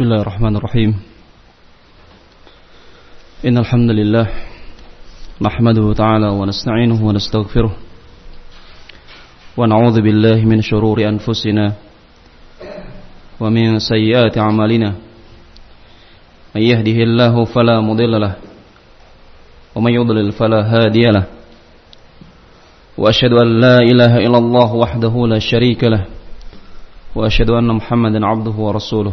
بسم الله الرحمن الرحيم إن الحمد لله نحمده تعالى ونستعينه ونستغفره ونعوذ بالله من شرور أنفسنا ومن سيئات أعمالنا من يهده الله فلا مضل له ومن يضلل فلا هادي له وأشهد أن لا إله إلا الله وحده لا شريك له وأشهد أن محمدا عبده ورسوله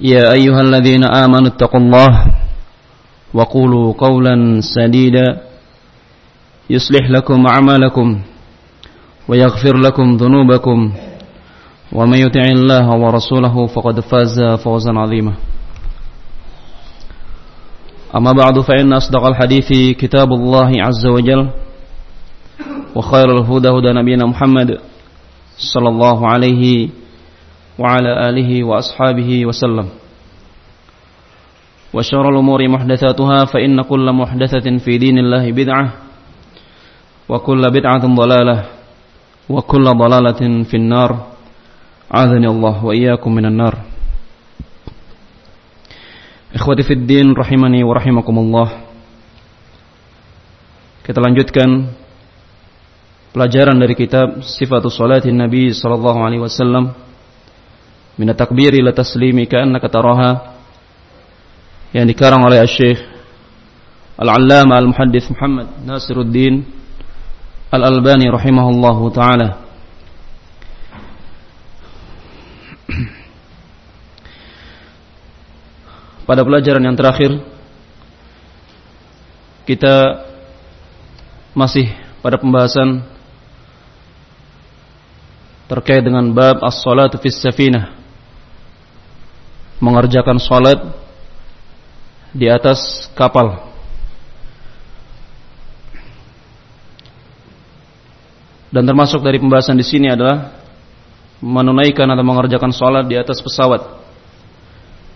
يا أيها الذين آمنوا اتقوا الله وقولوا قولا سديدا يصلح لكم أعمالكم ويغفر لكم ذنوبكم ومن يطع الله ورسوله فقد فاز فوزا عظيما. أما بعد فإن أصدق الحديث كتاب الله عز وجل وخير الهدى هدى نبينا محمد صلى الله عليه وعلى آله وأصحابه وسلم وشر الأمور محدثاتها فإن كل محدثة في دين الله بدعة وكل بدعة ضلالة وكل ضلالة في النار عاذني الله وإياكم من النار Ikhwati fid din rahimani wa rahimakumullah. Kita lanjutkan pelajaran dari kitab Sifatus Salatin Nabi sallallahu alaihi wasallam min takbiri ila taslimi ka'annaka taraha yang dikarang oleh Syekh Al-Allamah Al-Muhaddits Muhammad Nasiruddin Al-Albani rahimahullahu taala. Pada pelajaran yang terakhir kita masih pada pembahasan terkait dengan bab as-salatu fis safinah. Mengerjakan salat di atas kapal. Dan termasuk dari pembahasan di sini adalah menunaikan atau mengerjakan salat di atas pesawat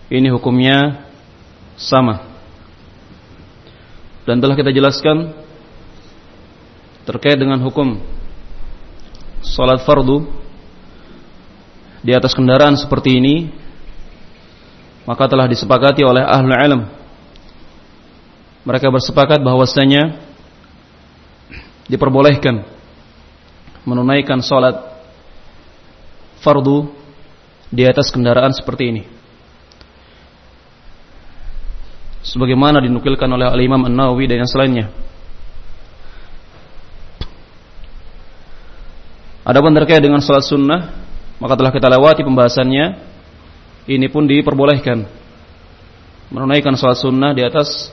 ini hukumnya sama. Dan telah kita jelaskan terkait dengan hukum salat fardu di atas kendaraan seperti ini maka telah disepakati oleh ahli ilm mereka bersepakat bahwasanya diperbolehkan menunaikan salat fardu di atas kendaraan seperti ini sebagaimana dinukilkan oleh Al-Imam An-Nawawi dan yang selainnya. Adapun terkait dengan salat sunnah, maka telah kita lewati pembahasannya. Ini pun diperbolehkan menunaikan salat sunnah di atas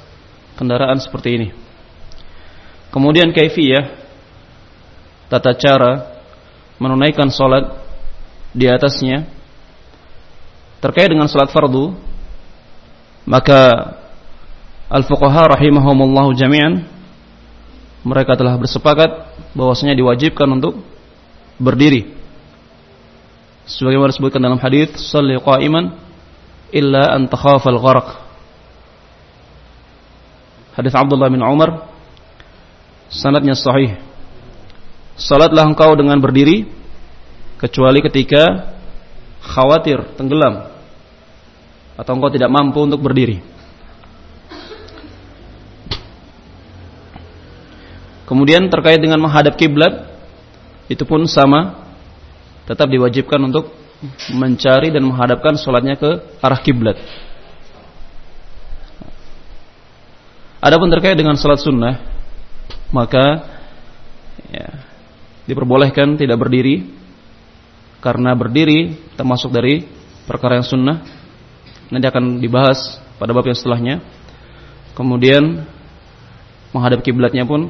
kendaraan seperti ini. Kemudian kaifiyah tata cara menunaikan salat di atasnya terkait dengan salat fardu maka Al-fuqaha rahimahumullahu jami'an mereka telah bersepakat bahwasanya diwajibkan untuk berdiri. Sebagaimana disebutkan dalam hadis, "Shalli qa'iman illa an takhafal gharq." Hadis Abdullah bin Umar sanadnya sahih. Salatlah engkau dengan berdiri kecuali ketika khawatir tenggelam atau engkau tidak mampu untuk berdiri. Kemudian terkait dengan menghadap kiblat itu pun sama tetap diwajibkan untuk mencari dan menghadapkan sholatnya ke arah kiblat. Adapun terkait dengan sholat sunnah maka ya, diperbolehkan tidak berdiri karena berdiri termasuk dari perkara yang sunnah nanti akan dibahas pada bab yang setelahnya. Kemudian menghadap kiblatnya pun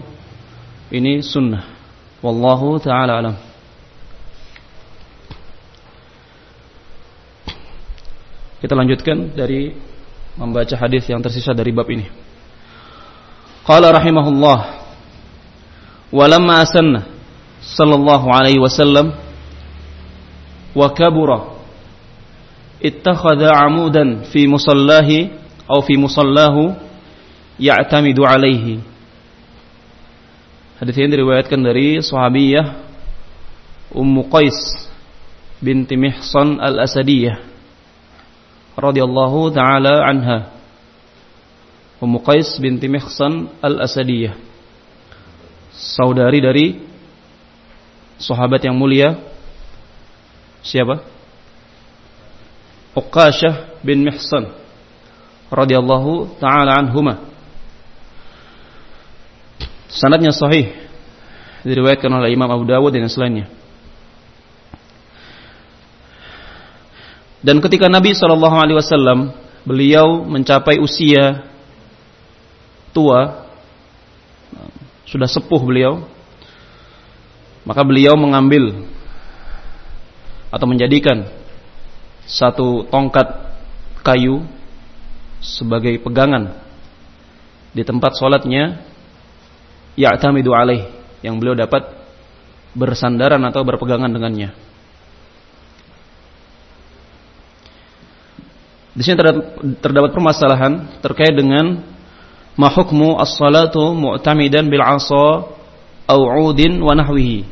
ini sunnah. Wallahu taala alam. Kita lanjutkan dari membaca hadis yang tersisa dari bab ini. Qala rahimahullah walamma asanna sallallahu alaihi wasallam wa kabura ittakhadha amudan fi musallahi atau fi musallahu ya'tamidu alaihi Hadis ini diriwayatkan dari sahabiyah Ummu Qais binti Mihsan al-Asadiyah radhiyallahu taala anha. Ummu Qais binti Mihsan al-Asadiyah. Saudari dari sahabat yang mulia siapa? Uqashah bin Mihsan radhiyallahu taala anhuma. Sanadnya sahih diriwayatkan oleh Imam Abu Dawud dan selainnya Dan ketika Nabi Shallallahu Alaihi Wasallam beliau mencapai usia tua, sudah sepuh beliau, maka beliau mengambil atau menjadikan satu tongkat kayu sebagai pegangan di tempat sholatnya ya'tamidu alaih yang beliau dapat bersandaran atau berpegangan dengannya. Di sini terdapat permasalahan terkait dengan mahukmu as-salatu mu'tamidan bil 'asa au 'udin wa nahwihi.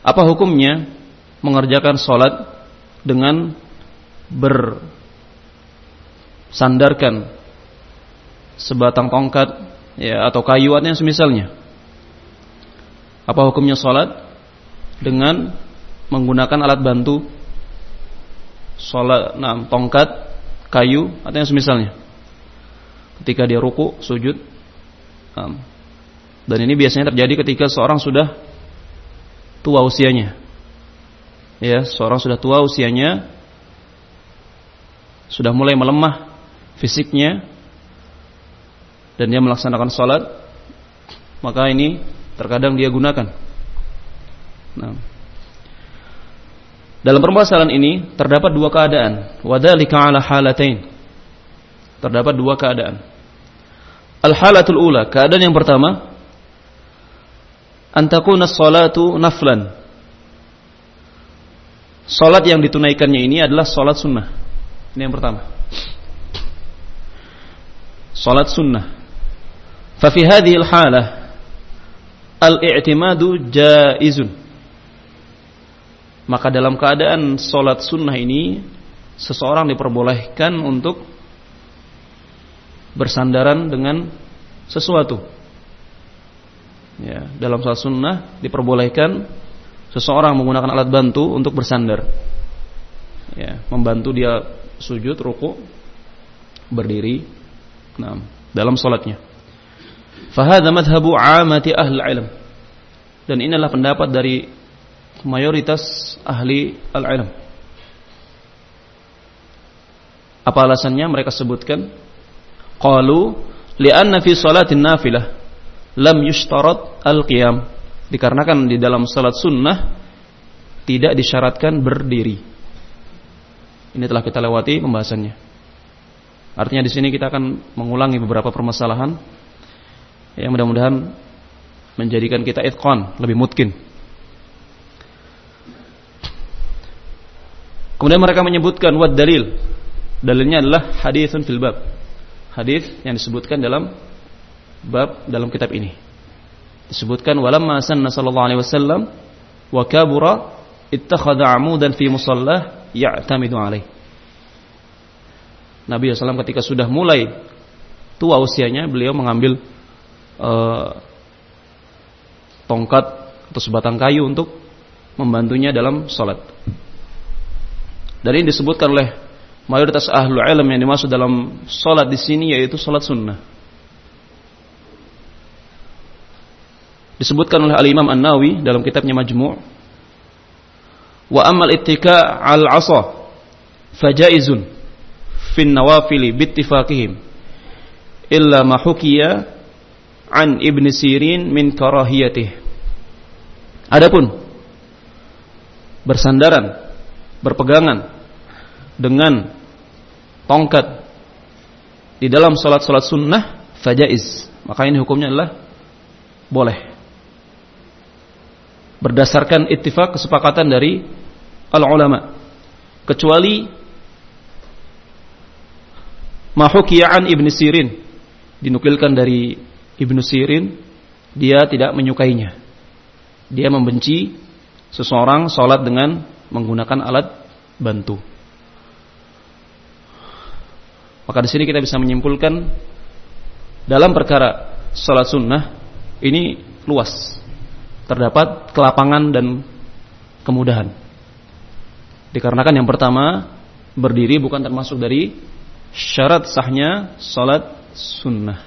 Apa hukumnya mengerjakan salat dengan bersandarkan sebatang tongkat ya atau kayu atau yang semisalnya? Apa hukumnya salat dengan menggunakan alat bantu sholat, nah, tongkat, kayu atau yang semisalnya. Ketika dia ruku, sujud. Nah, dan ini biasanya terjadi ketika seorang sudah tua usianya. Ya, seorang sudah tua usianya, sudah mulai melemah fisiknya, dan dia melaksanakan sholat, maka ini terkadang dia gunakan. Nah, dalam permasalahan ini terdapat dua keadaan. Wadhalika ala halatain. Terdapat dua keadaan. Al-halatul ula, keadaan yang pertama antakuna salatu naflan. Salat yang ditunaikannya ini adalah salat sunnah. Ini yang pertama. Salat sunnah. Fa fi hadhihi al-halah al-i'timadu jaizun maka dalam keadaan sholat sunnah ini seseorang diperbolehkan untuk bersandaran dengan sesuatu. Ya, dalam sholat sunnah diperbolehkan seseorang menggunakan alat bantu untuk bersandar. Ya, membantu dia sujud, ruku, berdiri. Nah, dalam sholatnya. Fahadha madhabu amati ahli ilm. Dan inilah pendapat dari mayoritas ahli al-ilm. Apa alasannya mereka sebutkan? Qalu li'anna fi salatin nafilah lam yushtarat al-qiyam. Dikarenakan di dalam salat sunnah tidak disyaratkan berdiri. Ini telah kita lewati pembahasannya. Artinya di sini kita akan mengulangi beberapa permasalahan yang mudah-mudahan menjadikan kita itqan, lebih mungkin Kemudian mereka menyebutkan wad dalil. Dalilnya adalah haditsun fil bab. Hadis yang disebutkan dalam bab dalam kitab ini. Disebutkan walamma sanna sallallahu alaihi wasallam wa kabura ittakhadha 'amudan fi musallah ya'tamidu alaih. Nabi SAW ketika sudah mulai tua usianya beliau mengambil uh, tongkat atau sebatang kayu untuk membantunya dalam salat. Dan ini disebutkan oleh mayoritas ahlu ilm yang dimaksud dalam salat di sini yaitu salat sunnah. Disebutkan oleh Al-Imam An-Nawawi dalam kitabnya Majmu' Wa amal ittika al-'asa fajaizun fin nawafili bittifaqihim illa ma hukiya an Ibn Sirin min karahiyatih. Adapun bersandaran, berpegangan dengan tongkat di dalam salat-salat sunnah fajaiz. Maka ini hukumnya adalah boleh. Berdasarkan ittifaq kesepakatan dari al ulama. Kecuali mahukiyaan Ibn Sirin dinukilkan dari Ibn Sirin dia tidak menyukainya. Dia membenci seseorang sholat dengan menggunakan alat bantu. Maka di sini kita bisa menyimpulkan dalam perkara salat sunnah ini luas. Terdapat kelapangan dan kemudahan. Dikarenakan yang pertama berdiri bukan termasuk dari syarat sahnya salat sunnah.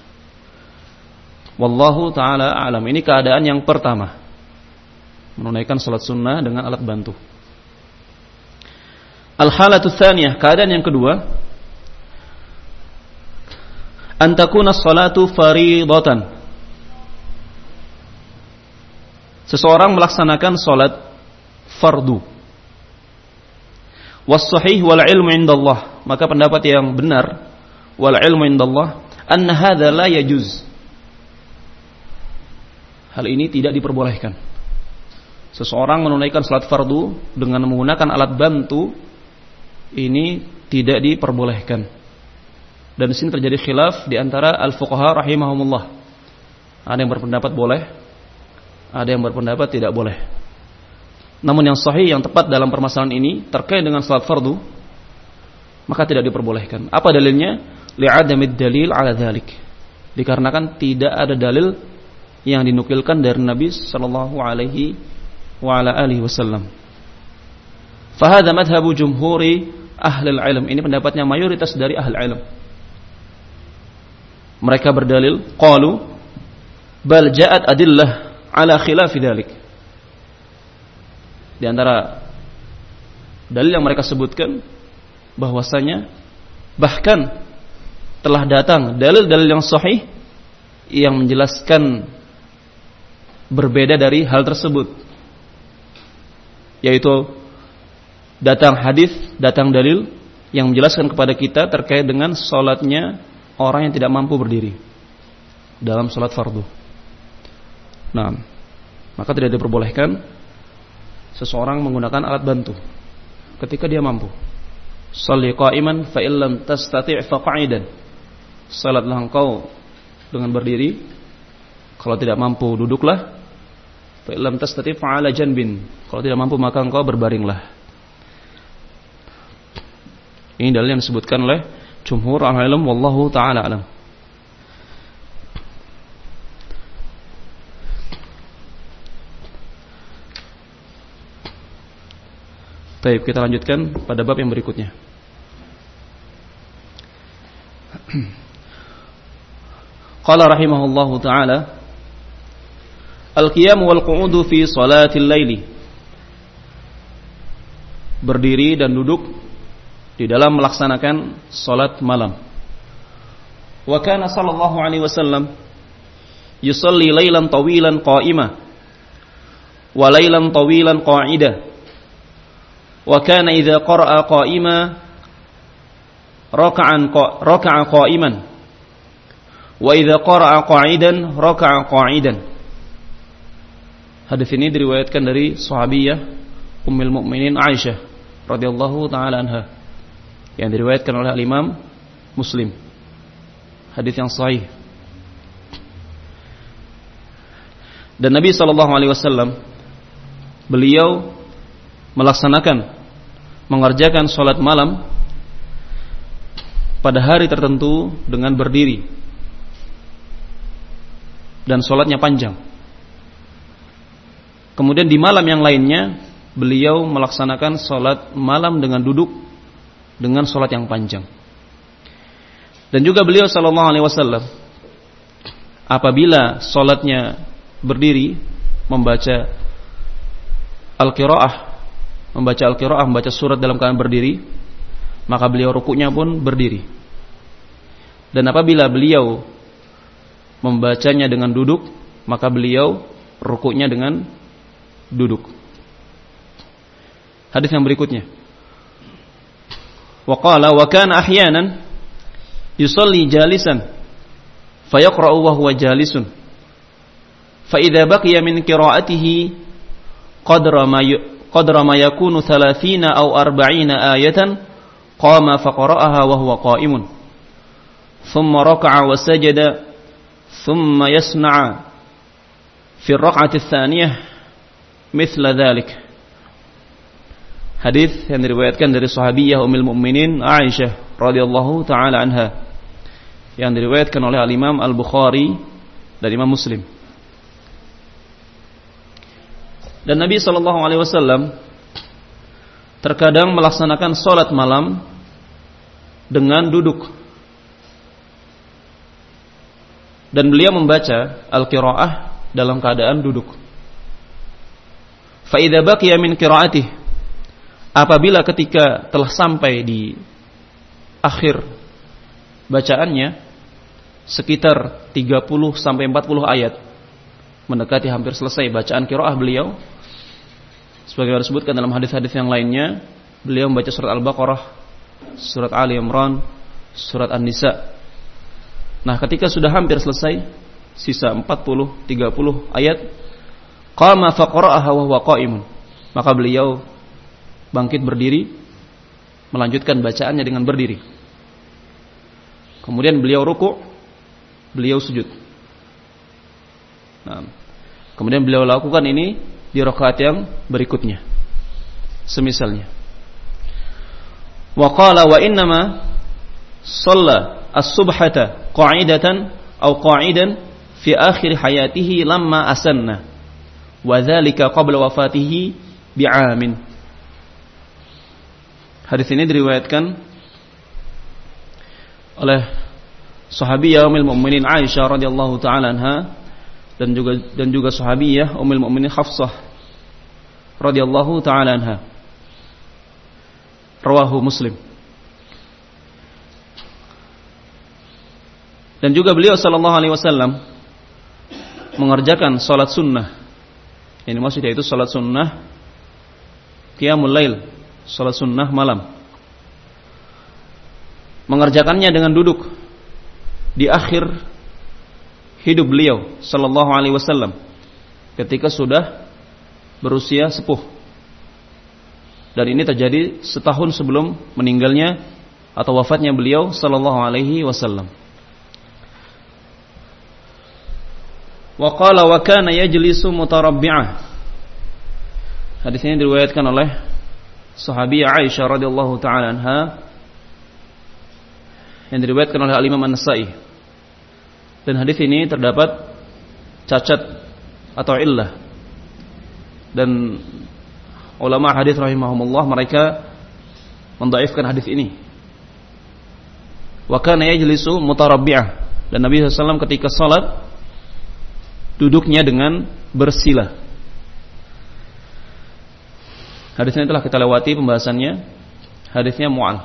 Wallahu taala alam. Ini keadaan yang pertama. Menunaikan salat sunnah dengan alat bantu. Al-halatu tsaniyah, keadaan yang kedua, antakuna salatu faridatan. Seseorang melaksanakan salat fardu. Was sahih wal ilmu indallah. Maka pendapat yang benar wal ilmu indallah anna hadza la yajuz. Hal ini tidak diperbolehkan. Seseorang menunaikan salat fardu dengan menggunakan alat bantu ini tidak diperbolehkan. Dan di sini terjadi khilaf di antara al-fuqaha rahimahumullah. Ada yang berpendapat boleh, ada yang berpendapat tidak boleh. Namun yang sahih yang tepat dalam permasalahan ini terkait dengan salat fardu maka tidak diperbolehkan. Apa dalilnya? Li'adamid dalil ala dhalik. Dikarenakan tidak ada dalil yang dinukilkan dari Nabi sallallahu alaihi wa ala alihi wasallam. Fahada madhabu jumhuri ahli ilm. Ini pendapatnya mayoritas dari ahli ilm mereka berdalil qalu bal ja'at adillah ala khilafi dzalik di antara dalil yang mereka sebutkan bahwasanya bahkan telah datang dalil-dalil yang sahih yang menjelaskan berbeda dari hal tersebut. Yaitu datang hadis datang dalil yang menjelaskan kepada kita terkait dengan sholatnya orang yang tidak mampu berdiri dalam sholat fardu. Nah, maka tidak diperbolehkan seseorang menggunakan alat bantu ketika dia mampu. Salli qa'iman fa illam tastati' fa qa'idan. Salatlah engkau dengan berdiri. Kalau tidak mampu duduklah. Fa illam tastati' fa 'ala janbin. Kalau tidak mampu maka engkau berbaringlah. Ini dalil yang disebutkan oleh jumhur al-ilm wallahu taala alam. Baik, kita lanjutkan pada bab yang berikutnya. Qala rahimahullahu taala Al-qiyam wal qu'udu fi salatil laili. Berdiri dan duduk di dalam melaksanakan salat malam. Wa kana sallallahu alaihi wasallam yusalli lailan tawilan qa'ima wa lailan tawilan qa'ida. Wa kana idza qara'a qa'ima raka'an raka'a qa'iman. Wa idza qara'a qa'idan raka'a qa'idan. Hadis ini diriwayatkan dari sahabiyah Ummul Mukminin Aisyah radhiyallahu taala anha yang diriwayatkan oleh Imam Muslim. Hadis yang sahih. Dan Nabi Shallallahu Alaihi Wasallam beliau melaksanakan mengerjakan sholat malam pada hari tertentu dengan berdiri dan sholatnya panjang. Kemudian di malam yang lainnya beliau melaksanakan sholat malam dengan duduk dengan sholat yang panjang. Dan juga beliau Shallallahu Alaihi Wasallam apabila sholatnya berdiri membaca al-qiraah membaca al-qiraah membaca surat dalam keadaan berdiri maka beliau rukuknya pun berdiri. Dan apabila beliau membacanya dengan duduk maka beliau rukuknya dengan duduk. Hadis yang berikutnya وقال وكان أحيانا يصلي جالسا فيقرأ وهو جالس. فإذا بقي من قراءته قدر ما قدر ما يكون ثلاثين أو أربعين آية قام فقرأها وهو قائم. ثم ركع وسجد ثم يصنع في الركعة الثانية مثل ذلك. Hadis yang diriwayatkan dari sahabiyah Ummul Mukminin Aisyah radhiyallahu taala anha yang diriwayatkan oleh Al Imam Al Bukhari dan Imam Muslim. Dan Nabi Shallallahu Alaihi Wasallam terkadang melaksanakan sholat malam dengan duduk dan beliau membaca al-qiraah dalam keadaan duduk. Faidah baqiya min qiraatih apabila ketika telah sampai di akhir bacaannya sekitar 30 sampai 40 ayat mendekati hampir selesai bacaan qiraah beliau Sebagaimana disebutkan dalam hadis-hadis yang lainnya, beliau membaca surat Al-Baqarah, surat Ali Imran, surat An-Nisa. Nah, ketika sudah hampir selesai, sisa 40, 30 ayat, qama faqara'aha wa huwa qa'imun. Maka beliau bangkit berdiri, melanjutkan bacaannya dengan berdiri. Kemudian beliau ruku, beliau sujud. Nah, kemudian beliau lakukan ini di rakaat yang berikutnya. Semisalnya. Wa qala wa innama shalla as-subhata qa'idatan aw qa'idan fi akhir hayatihi lamma asanna. Wa dzalika qabla wafatihi bi'amin. Hadis ini diriwayatkan oleh sahabiyah Ummul Mukminin Aisyah radhiyallahu taala anha dan juga dan juga sahabiyah Ummul Mukminin Hafsah radhiyallahu taala anha. Rawahu Muslim. Dan juga beliau sallallahu alaihi wasallam mengerjakan salat sunnah. Ini maksudnya itu salat sunnah qiyamul lail, salat sunnah malam. Mengerjakannya dengan duduk di akhir hidup beliau sallallahu alaihi wasallam ketika sudah berusia sepuh. Dan ini terjadi setahun sebelum meninggalnya atau wafatnya beliau sallallahu alaihi wasallam. Wa qala wa kana yajlisu mutarabbi'ah. Hadis ini diriwayatkan oleh sahabi Aisyah radhiyallahu taala anha yang diriwayatkan oleh Al Imam An-Nasa'i dan hadis ini terdapat cacat atau illah. Dan ulama hadis rahimahumullah mereka mendaifkan hadis ini. Wa kana yajlisu mutarabbi'ah. Dan Nabi SAW ketika salat duduknya dengan bersila. Hadis ini telah kita lewati pembahasannya. Hadisnya mu'al.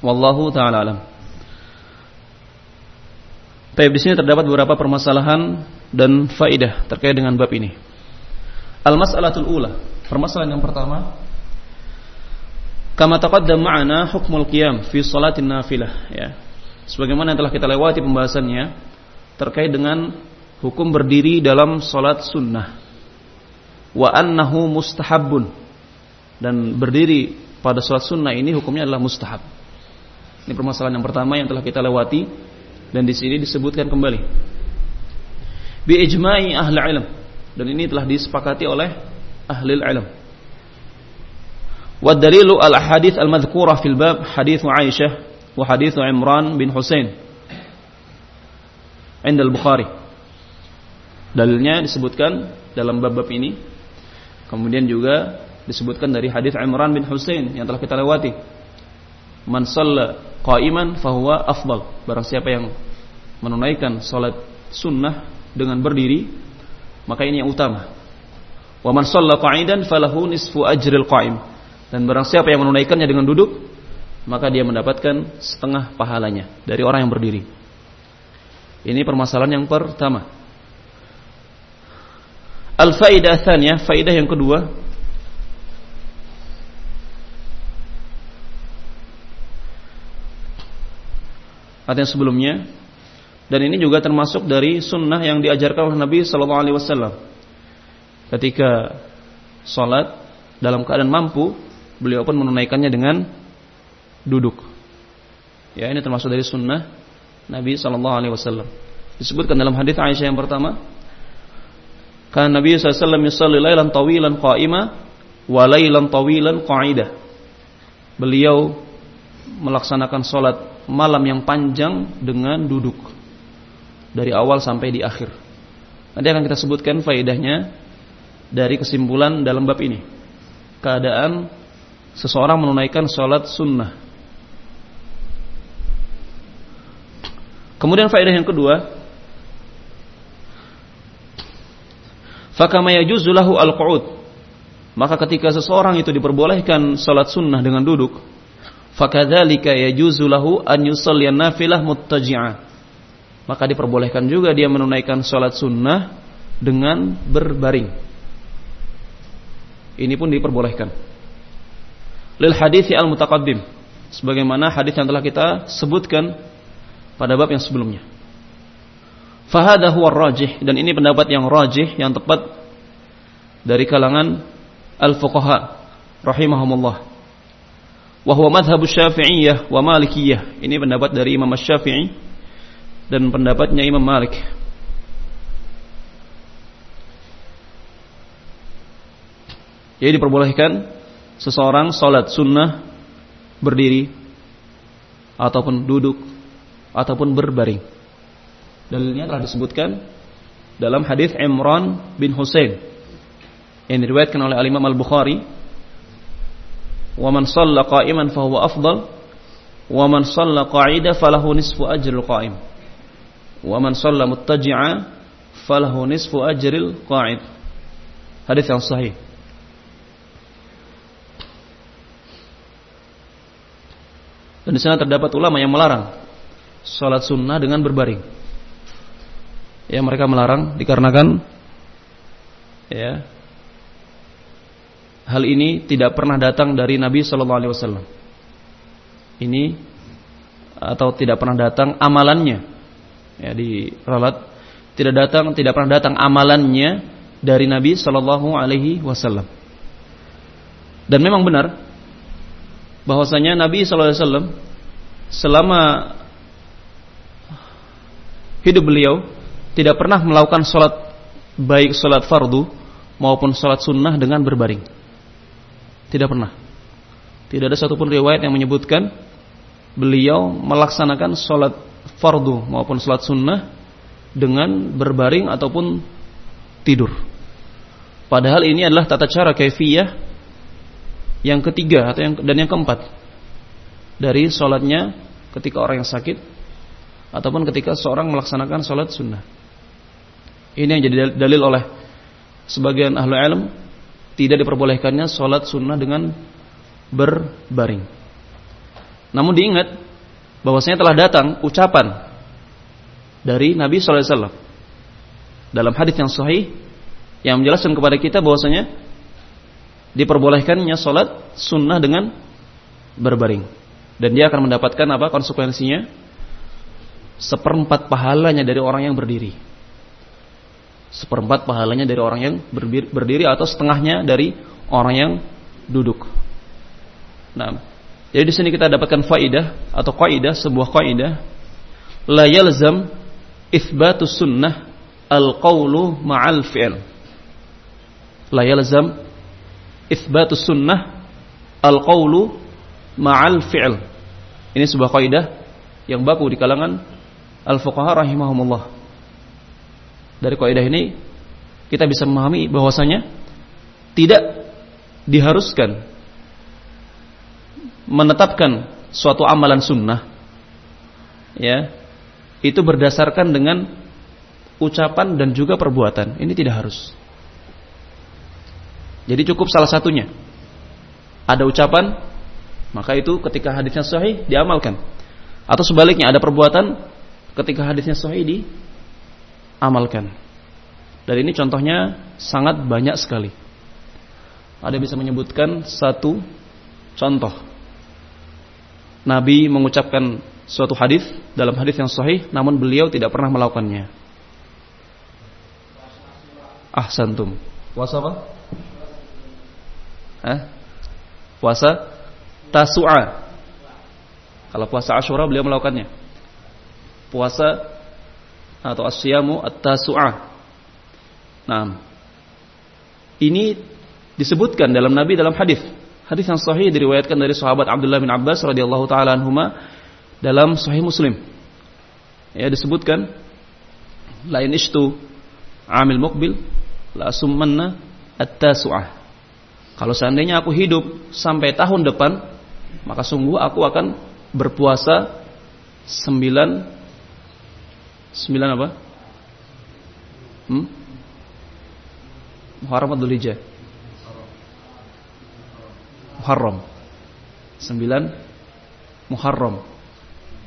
Wallahu taala alam. Tapi di sini terdapat beberapa permasalahan dan faidah terkait dengan bab ini. Al-mas'alatul ula, permasalahan yang pertama, kama taqaddam ma'ana hukmul qiyam fi salatin nafilah ya. Sebagaimana yang telah kita lewati pembahasannya terkait dengan hukum berdiri dalam salat sunnah. Wa annahu mustahabun dan berdiri pada sholat sunnah ini hukumnya adalah mustahab. Ini permasalahan yang pertama yang telah kita lewati dan di sini disebutkan kembali. Bi ijma'i ahli ilm dan ini telah disepakati oleh ahli ilm. Wadalilu al hadits al madhkurah fil bab hadits Aisyah wa hadith Imran bin Husain. Inda al Bukhari. Dalilnya disebutkan dalam bab-bab ini. Kemudian juga disebutkan dari hadis Imran bin Husain yang telah kita lewati man shalla qa'iman fahuwa afdal. Barang siapa yang menunaikan salat sunnah dengan berdiri, maka ini yang utama. Wa man shalla qa'idan falahu nisfu ajril qa'im. Dan barang siapa yang menunaikannya dengan duduk, maka dia mendapatkan setengah pahalanya dari orang yang berdiri. Ini permasalahan yang pertama. Al-faidah tsaniyah, faidah yang kedua, artinya sebelumnya. Dan ini juga termasuk dari sunnah yang diajarkan oleh Nabi Shallallahu Alaihi Wasallam. Ketika sholat dalam keadaan mampu beliau pun menunaikannya dengan duduk. Ya ini termasuk dari sunnah Nabi Shallallahu Alaihi Wasallam. Disebutkan dalam hadis Aisyah yang pertama kan Nabi SAW yusalli lailan tawilan qa'ima wa lailan tawilan qa'idah beliau melaksanakan sholat malam yang panjang dengan duduk dari awal sampai di akhir. Nanti akan kita sebutkan faedahnya dari kesimpulan dalam bab ini. Keadaan seseorang menunaikan sholat sunnah. Kemudian faedah yang kedua, fakama yajuzu al-qu'ud. Maka ketika seseorang itu diperbolehkan sholat sunnah dengan duduk, fakadzalika yajuzu lahu an yusalliya nafilah muttaji'ah maka diperbolehkan juga dia menunaikan sholat sunnah dengan berbaring. Ini pun diperbolehkan. Lil hadis al mutaqaddim sebagaimana hadis yang telah kita sebutkan pada bab yang sebelumnya. Fahada huwa rajih dan ini pendapat yang rajih yang tepat dari kalangan al-fuqaha rahimahumullah. Wa huwa madhhab Syafi'iyah wa Malikiyah. Ini pendapat dari Imam Syafi'i dan pendapatnya Imam Malik. Jadi diperbolehkan seseorang sholat sunnah berdiri ataupun duduk ataupun berbaring. Dalilnya telah disebutkan dalam hadis Imran bin Husain yang diriwayatkan oleh Al Imam Al Bukhari. Wa man shalla qa'iman fa huwa afdal wa man shalla qa'ida falahu nisfu ajrul qa'im wa man shalla muttaji'a falahu nisfu ajril qa'id. Yang sahih. Dan di sana terdapat ulama yang melarang salat sunnah dengan berbaring. Ya mereka melarang dikarenakan ya hal ini tidak pernah datang dari Nabi Shallallahu Alaihi Wasallam. Ini atau tidak pernah datang amalannya ya di ralat tidak datang tidak pernah datang amalannya dari Nabi Shallallahu Alaihi Wasallam. Dan memang benar bahwasanya Nabi Shallallahu Alaihi Wasallam selama hidup beliau tidak pernah melakukan sholat baik sholat fardu maupun sholat sunnah dengan berbaring. Tidak pernah. Tidak ada satupun riwayat yang menyebutkan beliau melaksanakan sholat fardu maupun salat sunnah dengan berbaring ataupun tidur. Padahal ini adalah tata cara kaifiyah yang ketiga atau yang dan yang keempat dari sholatnya ketika orang yang sakit ataupun ketika seorang melaksanakan sholat sunnah. Ini yang jadi dalil oleh sebagian ahlu ilm tidak diperbolehkannya sholat sunnah dengan berbaring. Namun diingat bahwasanya telah datang ucapan dari Nabi sallallahu alaihi wasallam dalam hadis yang sahih yang menjelaskan kepada kita bahwasanya diperbolehkannya salat sunnah dengan berbaring. Dan dia akan mendapatkan apa? Konsekuensinya seperempat pahalanya dari orang yang berdiri seperempat pahalanya dari orang yang berdiri atau setengahnya dari orang yang duduk nah jadi di sini kita dapatkan faidah atau kaidah sebuah kaidah la yalzam itsbatus sunnah al-qawlu ma'al fi'l. La yalzam itsbatus sunnah al-qawlu ma'al fi'l. Ini sebuah kaidah yang baku di kalangan al-fuqaha rahimahumullah. Dari kaidah ini kita bisa memahami bahwasanya tidak diharuskan menetapkan suatu amalan sunnah ya itu berdasarkan dengan ucapan dan juga perbuatan. Ini tidak harus. Jadi cukup salah satunya. Ada ucapan maka itu ketika hadisnya sahih diamalkan. Atau sebaliknya ada perbuatan ketika hadisnya sahih diamalkan dan ini contohnya sangat banyak sekali ada bisa menyebutkan satu contoh Nabi mengucapkan suatu hadis dalam hadis yang sahih namun beliau tidak pernah melakukannya. Ahsantum. Puasa apa? Hah? Puasa Tasu'a. Kalau puasa Asyura beliau melakukannya. Puasa atau asyamu at-tasu'ah. Nah, ini disebutkan dalam Nabi dalam hadis. Hadis yang sahih diriwayatkan dari sahabat Abdullah bin Abbas radhiyallahu taala anhuma dalam Sahih Muslim. Ya disebutkan lain ishtu amil mukbil la summanna at-tasu'ah. Kalau seandainya aku hidup sampai tahun depan, maka sungguh aku akan berpuasa sembilan sembilan apa? Hmm? Muharram atau? Muharram. Sembilan Muharram.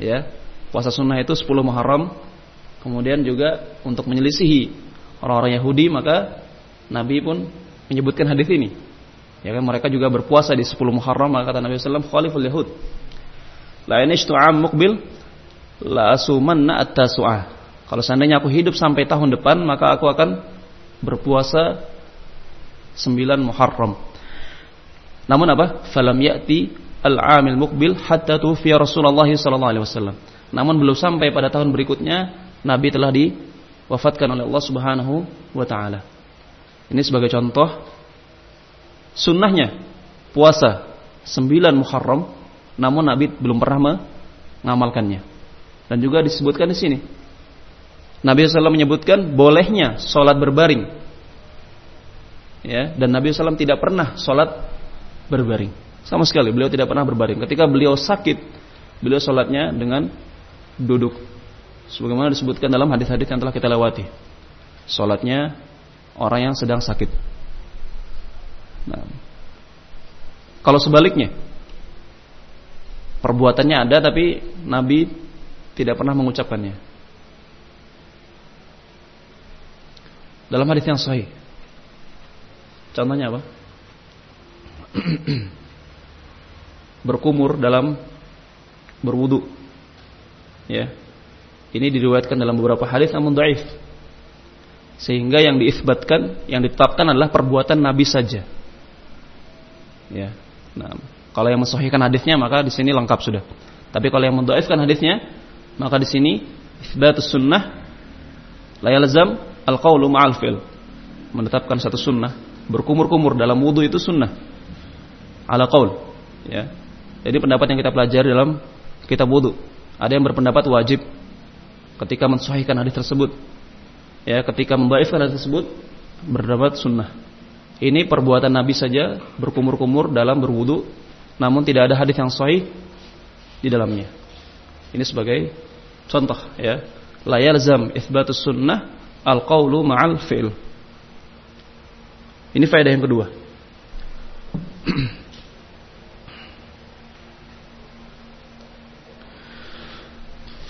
Ya. Puasa sunnah itu sepuluh Muharram. Kemudian juga untuk menyelisihi orang-orang Yahudi maka Nabi pun menyebutkan hadis ini. Ya kan mereka juga berpuasa di 10 Muharram maka kata Nabi sallallahu khaliful yahud. La inishtu am muqbil la asumanna at-tasu'ah. Kalau seandainya aku hidup sampai tahun depan maka aku akan berpuasa 9 Muharram. Namun apa? Falam ya'ti al-amil muqbil hatta tufiya Rasulullah sallallahu alaihi wasallam. Namun belum sampai pada tahun berikutnya Nabi telah diwafatkan oleh Allah Subhanahu wa taala. Ini sebagai contoh sunnahnya puasa 9 Muharram namun Nabi belum pernah mengamalkannya. Dan juga disebutkan di sini. Nabi SAW menyebutkan bolehnya sholat berbaring. Ya, dan Nabi SAW tidak pernah sholat berbaring. Sama sekali beliau tidak pernah berbaring. Ketika beliau sakit, beliau sholatnya dengan duduk. Sebagaimana disebutkan dalam hadis-hadis yang telah kita lewati. Sholatnya orang yang sedang sakit. Nah, kalau sebaliknya, perbuatannya ada tapi Nabi tidak pernah mengucapkannya. Dalam hadis yang sahih. Contohnya apa? Berkumur dalam berwudu. Ya. Ini diriwayatkan dalam beberapa hadis namun dhaif. Sehingga yang diisbatkan, yang ditetapkan adalah perbuatan Nabi saja. Ya. Nah, kalau yang mensahihkan hadisnya maka di sini lengkap sudah. Tapi kalau yang mendhaifkan hadisnya maka di sini isbatus sunnah la yalzam al-qaulu ma'al fil. Menetapkan satu sunnah, berkumur-kumur dalam wudu itu sunnah. Ala qaul. Ya. Jadi pendapat yang kita pelajari dalam kitab wudu. Ada yang berpendapat wajib ketika mensahihkan hadis tersebut. Ya, ketika membaifkan hadis tersebut berpendapat sunnah. Ini perbuatan Nabi saja berkumur-kumur dalam berwudu, namun tidak ada hadis yang sahih di dalamnya. Ini sebagai contoh ya. La yalzam sunnah al-qaulu ma'al fi'l. Ini faedah yang kedua.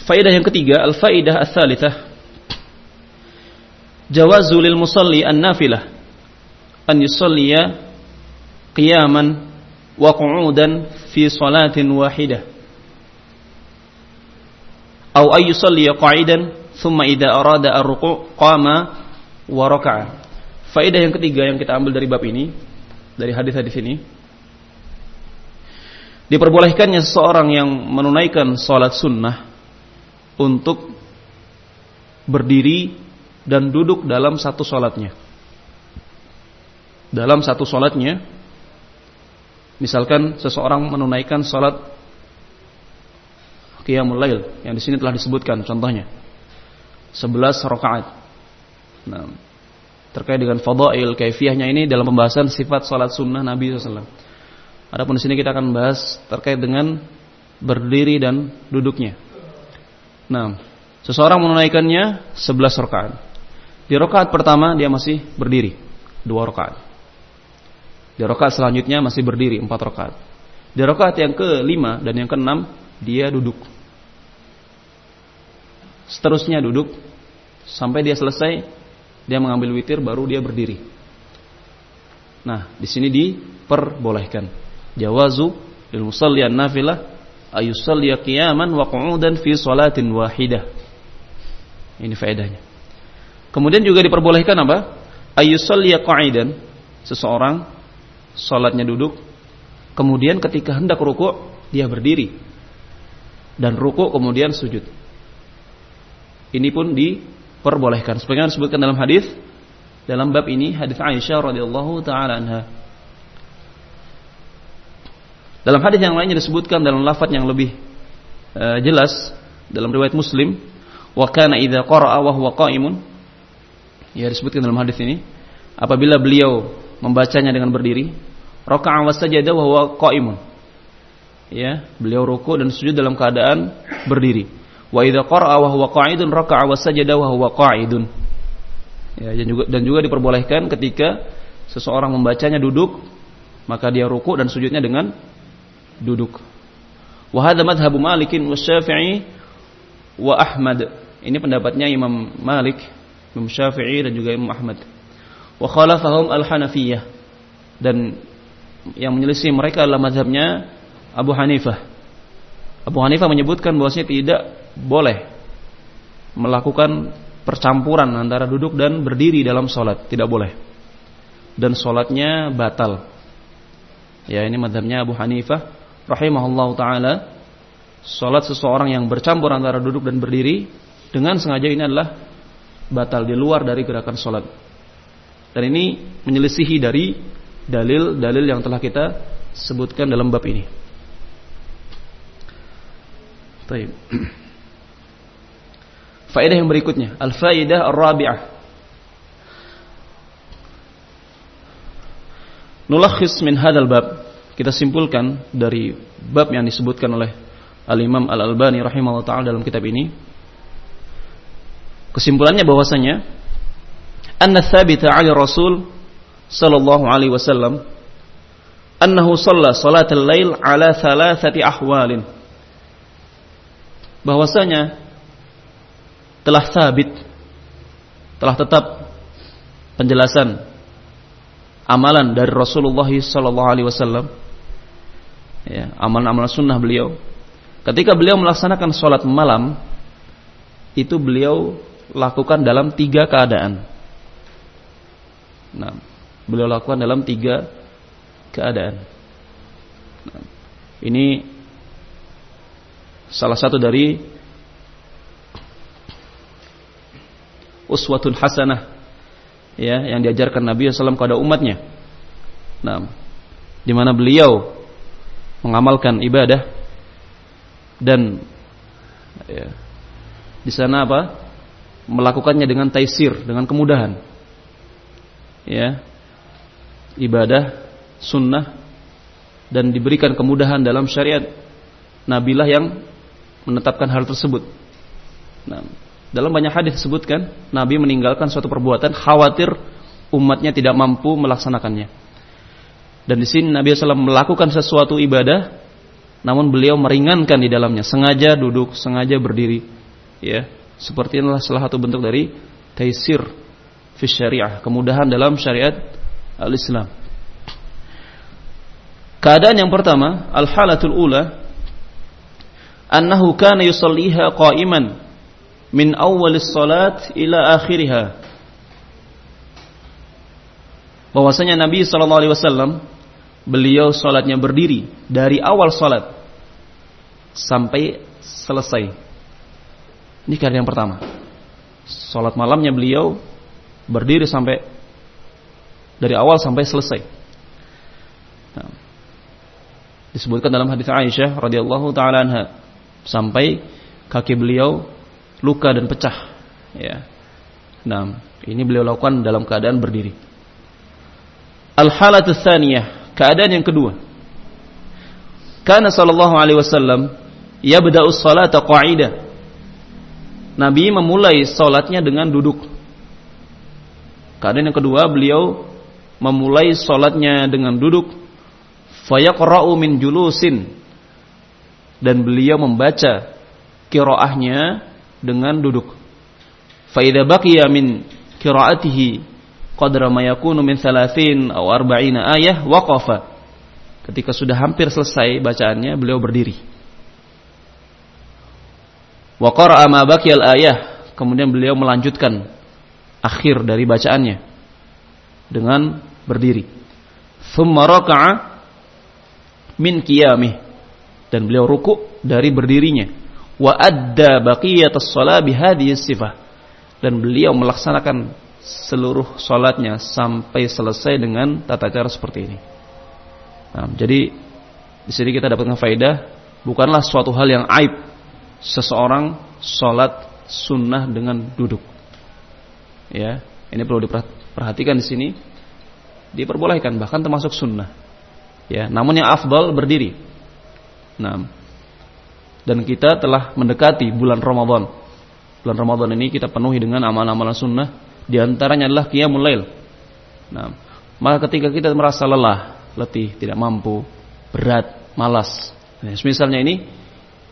faedah yang ketiga, al-faedah ats-tsalitsah. Jawazu lil musalli an-nafilah an yusalliya qiyaman wa qu'udan fi salatin wahidah atau ay yusalliya qa'idan thumma idza arada ar-ruku' qama wa raka'a. Faedah yang ketiga yang kita ambil dari bab ini dari hadis-hadis ini diperbolehkannya seseorang yang menunaikan salat sunnah untuk berdiri dan duduk dalam satu salatnya. Dalam satu sholatnya misalkan seseorang menunaikan sholat qiyamul lail yang di sini telah disebutkan contohnya 11 rakaat. Nah, terkait dengan fadail kaifiyahnya ini dalam pembahasan sifat sholat sunnah Nabi SAW adapun di sini kita akan bahas terkait dengan berdiri dan duduknya. Nah seseorang menunaikannya 11 rakaat. Di rakaat pertama dia masih berdiri dua rakaat. Di rakaat selanjutnya masih berdiri empat rakaat. Di rakaat yang kelima dan yang keenam dia duduk. Seterusnya duduk sampai dia selesai dia mengambil witir baru dia berdiri. Nah, di sini diperbolehkan. Jawazu lil musalli nafilah ayusalli qiyaman wa qu'udan fi salatin wahidah. Ini faedahnya. Kemudian juga diperbolehkan apa? Ayusalli qa'idan. Seseorang salatnya duduk, kemudian ketika hendak rukuk dia berdiri dan rukuk kemudian sujud. Ini pun diperbolehkan. Sebagaimana disebutkan dalam hadis dalam bab ini hadis Aisyah radhiyallahu taala anha. Dalam hadis yang lainnya disebutkan dalam lafaz yang lebih uh, jelas dalam riwayat Muslim, wa kana idza qara'a wa huwa qa'imun. Ya disebutkan dalam hadis ini, apabila beliau membacanya dengan berdiri, raka'a wa sajada wa huwa qa'imun. Ya, beliau ruku dan sujud dalam keadaan berdiri. Wa idza qara'a wa huwa qa'idun raka'a wa sajada wa huwa qa'idun. Ya, dan juga dan juga diperbolehkan ketika seseorang membacanya duduk, maka dia ruku dan sujudnya dengan duduk. Wahada madhabu Malikin wa Syafi'i wa Ahmad. Ini pendapatnya Imam Malik, Imam Syafi'i dan juga Imam Ahmad. Wa khalafahum al-Hanafiyah. Dan yang menyelisih mereka adalah madhabnya Abu Hanifah. Abu Hanifah menyebutkan bahwasanya tidak boleh melakukan percampuran antara duduk dan berdiri dalam sholat. Tidak boleh. Dan sholatnya batal. Ya ini madhabnya Abu Hanifah rahimahullah taala salat seseorang yang bercampur antara duduk dan berdiri dengan sengaja ini adalah batal di luar dari gerakan salat. Dan ini menyelisihi dari dalil-dalil yang telah kita sebutkan dalam bab ini. Baik. Faedah yang berikutnya, al-faidah ar-rabi'ah. Nulakhis min hadal bab. Kita simpulkan dari bab yang disebutkan oleh Al-Imam Al-Albani rahimahullah taala dalam kitab ini. Kesimpulannya bahwasanya anna thabita 'ala Rasul sallallahu alaihi wasallam annahu shalla salatal lail ala thalathati ahwalin. Bahwasanya telah sabit telah tetap penjelasan amalan dari Rasulullah sallallahu alaihi wasallam ya, amalan-amalan sunnah beliau. Ketika beliau melaksanakan sholat malam, itu beliau lakukan dalam tiga keadaan. Nah, beliau lakukan dalam tiga keadaan. Nah, ini salah satu dari uswatun hasanah. Ya yang diajarkan Nabi SAW kepada umatnya. Nah, di mana beliau mengamalkan ibadah dan ya, di sana apa? Melakukannya dengan taisir dengan kemudahan. Ya. Ibadah sunnah dan diberikan kemudahan dalam syariat. Nabilah yang menetapkan hal tersebut. Nah, dalam banyak hadis disebutkan nabi meninggalkan suatu perbuatan khawatir umatnya tidak mampu melaksanakannya dan di sini Nabi SAW melakukan sesuatu ibadah, namun beliau meringankan di dalamnya, sengaja duduk, sengaja berdiri. Ya, seperti inilah salah satu bentuk dari taisir fi syariah, kemudahan dalam syariat al-Islam. Keadaan yang pertama, al-halatul ula, annahu kana yusalliha qa'iman min awwalis salat ila akhiriha. Bahwasanya Nabi sallallahu alaihi wasallam beliau sholatnya berdiri dari awal sholat sampai selesai. Ini keadaan yang pertama. Sholat malamnya beliau berdiri sampai dari awal sampai selesai. Nah, disebutkan dalam hadis Aisyah radhiyallahu taala sampai kaki beliau luka dan pecah. Ya. Nah, ini beliau lakukan dalam keadaan berdiri. Al-halatu tsaniyah Keadaan yang kedua. Karena sallallahu alaihi wasallam yabda'u salata qa'ida. Nabi memulai salatnya dengan duduk. Keadaan yang kedua, beliau memulai salatnya dengan duduk. Fayaqra'u min julusin. Dan beliau membaca qiraahnya dengan duduk. Fa idza baqiya min qiraatihi qadra ma yakunu min 30 atau 40 ayah waqafa. Ketika sudah hampir selesai bacaannya, beliau berdiri. Wa qara'a ma ayah. Kemudian beliau melanjutkan akhir dari bacaannya dengan berdiri. Thumma raka'a min qiyamih dan beliau ruku dari berdirinya. Wa adda baqiyatas shalah bihadhihi sifah dan beliau melaksanakan seluruh salatnya sampai selesai dengan tata cara seperti ini. Nah, jadi di sini kita dapatkan faedah bukanlah suatu hal yang aib seseorang sholat sunnah dengan duduk. Ya, ini perlu diperhatikan di sini. Diperbolehkan bahkan termasuk sunnah. Ya, namun yang afdal berdiri. Nah, dan kita telah mendekati bulan Ramadan. Bulan Ramadan ini kita penuhi dengan amalan-amalan sunnah. Di antaranya adalah qiyamul lail. Nah, maka ketika kita merasa lelah, letih, tidak mampu, berat, malas. Nah, misalnya ini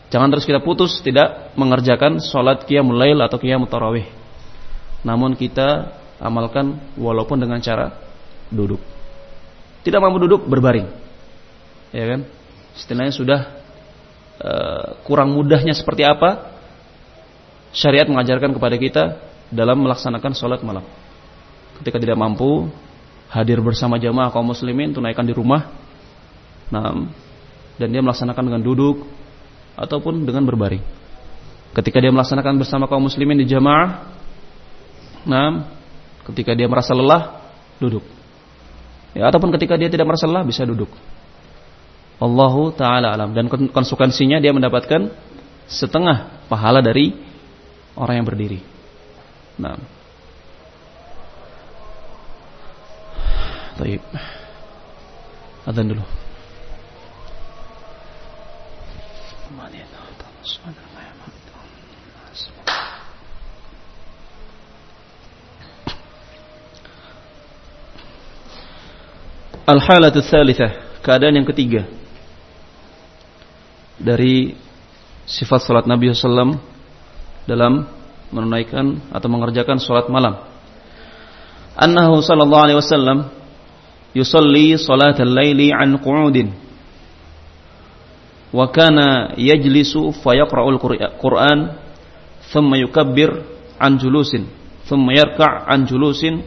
Jangan terus kita putus tidak mengerjakan sholat qiyamul lail atau qiyamul tarawih. Namun kita amalkan walaupun dengan cara duduk. Tidak mampu duduk berbaring. Ya kan? Istilahnya sudah uh, kurang mudahnya seperti apa syariat mengajarkan kepada kita dalam melaksanakan sholat malam. Ketika tidak mampu hadir bersama jamaah kaum muslimin tunaikan di rumah. Nah, dan dia melaksanakan dengan duduk ataupun dengan berbaring. Ketika dia melaksanakan bersama kaum muslimin di jamaah, nah, ketika dia merasa lelah, duduk. Ya, ataupun ketika dia tidak merasa lelah bisa duduk. Allahu taala alam dan konsekuensinya dia mendapatkan setengah pahala dari orang yang berdiri. Nah. Baik. Adzan dulu. Al-halatu tsalitsah, keadaan yang ketiga dari sifat salat Nabi SAW dalam menunaikan atau mengerjakan salat malam. Annahu sallallahu alaihi wasallam yusalli salatal laili an qu'udin wa kana yajlisu fayaqra'ul Qur'an thumma yukabbir an julusin thumma yarka' an julusin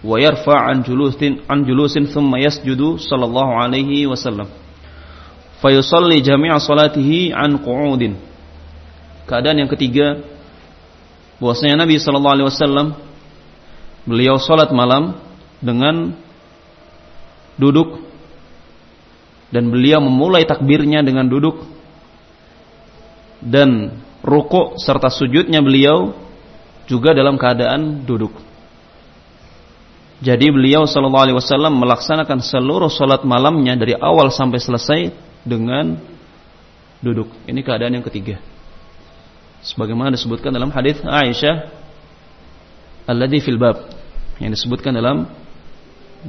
wa yarfa' an julusin an julusin thumma yasjudu sallallahu alaihi wasallam fa yusalli jami'a salatihi an qu'udin keadaan yang ketiga bahwasanya Nabi sallallahu alaihi wasallam beliau salat malam dengan duduk dan beliau memulai takbirnya dengan duduk dan rukuk serta sujudnya beliau juga dalam keadaan duduk. Jadi beliau Shallallahu Alaihi Wasallam melaksanakan seluruh sholat malamnya dari awal sampai selesai dengan duduk. Ini keadaan yang ketiga. Sebagaimana disebutkan dalam hadis Aisyah alladhi fil bab yang disebutkan dalam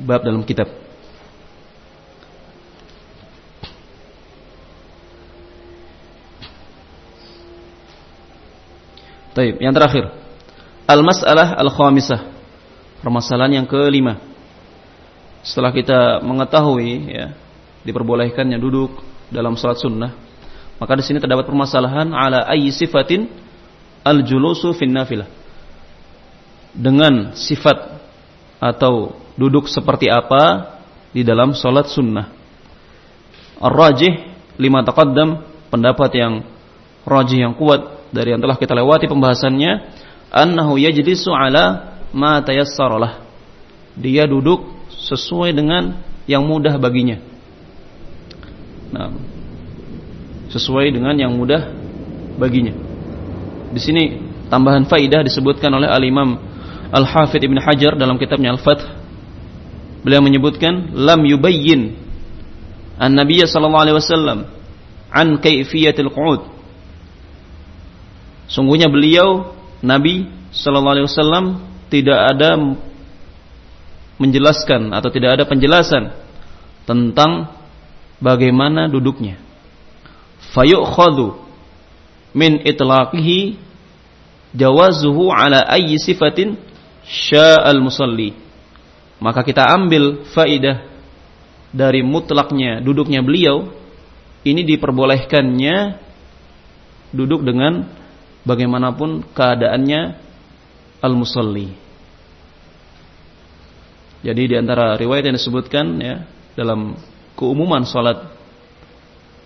bab dalam kitab. Taib, yang terakhir. Al-mas'alah al-khamisah permasalahan yang kelima. Setelah kita mengetahui ya, diperbolehkannya duduk dalam salat sunnah, maka di sini terdapat permasalahan ala ayyi sifatin al-julusu fin nafilah. Dengan sifat atau duduk seperti apa di dalam salat sunnah. Ar-rajih lima taqaddam pendapat yang rajih yang kuat dari yang telah kita lewati pembahasannya annahu yajlisu ala ma tayassaralah. Dia duduk sesuai dengan yang mudah baginya. Nah, sesuai dengan yang mudah baginya. Di sini tambahan faidah disebutkan oleh Al-Imam Al-Hafidh Ibn Hajar dalam kitabnya Al-Fath. Beliau menyebutkan lam yubayyin an-nabiy sallallahu alaihi wasallam an kaifiyatil qu'ud. Sungguhnya beliau Nabi sallallahu alaihi wasallam tidak ada menjelaskan atau tidak ada penjelasan tentang bagaimana duduknya. Fayu'khadhu min itlaqihi jawazuhu ala ayyi sifatin sya'al musalli. Maka kita ambil faidah dari mutlaknya duduknya beliau ini diperbolehkannya duduk dengan bagaimanapun keadaannya al-musalli. Jadi di antara riwayat yang disebutkan ya dalam keumuman salat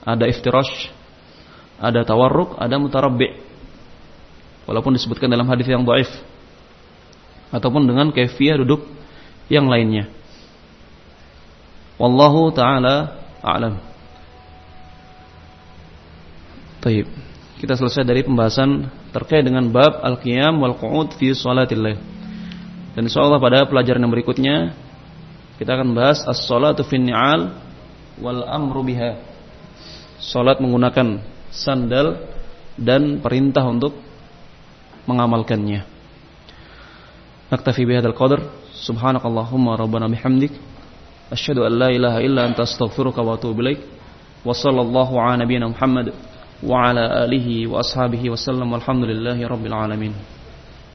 ada iftirash, ada tawarruk, ada mutarabbi. Walaupun disebutkan dalam hadis yang dhaif ataupun dengan kaifiah duduk yang lainnya. Wallahu taala a'lam. Taib. Kita selesai dari pembahasan terkait dengan bab al-qiyam wal qu'ud fi shalatil Dan insyaallah pada pelajaran yang berikutnya kita akan bahas as-salatu fin ni'al wal amru biha. Salat menggunakan sandal dan perintah untuk mengamalkannya. Naktafi bihadzal qadar. Subhanakallahumma rabbana bihamdik asyhadu an la ilaha illa anta astaghfiruka wa atubu ilaik. Wa sallallahu ala nabiyyina Muhammad wa ala alihi wa ashabihi wa sallam walhamdulillahi rabbil alamin.